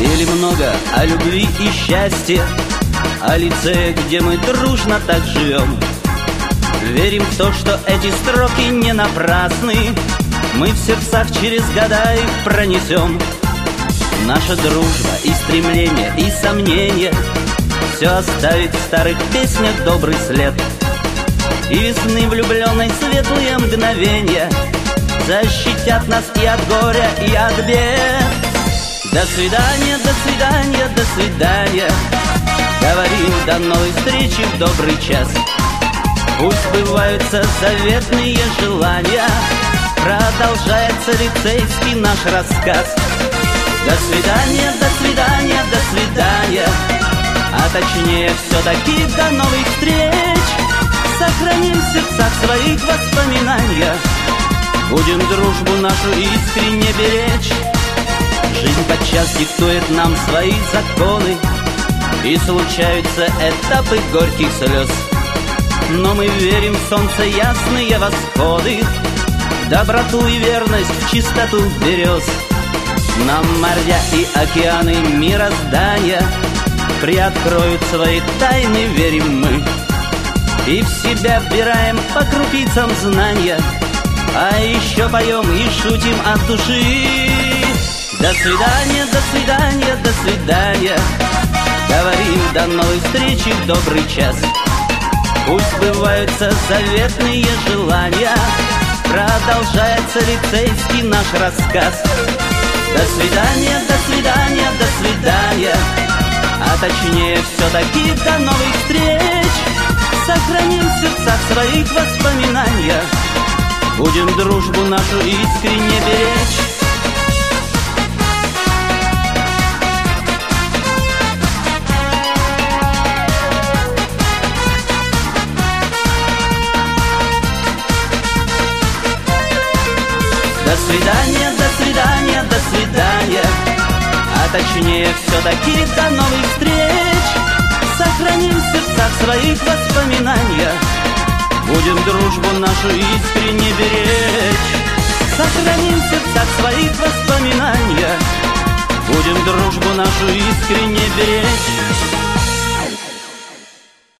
Пели много о любви и счастье О лице, где мы дружно так живем. Верим в то, что эти строки не напрасны. Мы в сердцах через года их пронесем. Наша дружба и стремление, и сомнения Все оставит в старых песнях добрый след. И весны влюбленной светлые мгновения Защитят нас и от горя, и от бед До свидания, до свидания, до свидания. Говорим до новой встречи в добрый час. Пусть сбываются заветные желания. Продолжается лицейский наш рассказ. До свидания, до свидания, до свидания. А точнее все-таки до новых встреч. Сохраним в сердцах своих воспоминания Будем дружбу нашу искренне беречь Жизнь подчас диктует нам свои законы И случаются этапы горьких слез. Но мы верим в солнце ясные восходы Доброту и верность в чистоту берез. Нам моря и океаны мироздания Приоткроют свои тайны, верим мы. И в себя вбираем по крупицам знания А еще поем и шутим от души До свидания, до свидания, до свидания. Говорим до новой встречи добрый час. Пусть сбываются заветные желания. Продолжается лицейский наш рассказ. До свидания, до свидания, до свидания. А точнее все-таки до новых встреч. Сохраним в сердцах своих воспоминания Будем дружбу нашу искренне беречь До свидания, до свидания, до свидания. А точнее все-таки до новых встреч. Сохраним в сердцах своих воспоминания. Будем дружбу нашу искренне беречь. Сохраним в сердцах своих воспоминания. Будем дружбу нашу искренне беречь